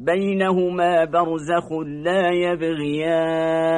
بينهما برزخ لا يبغيان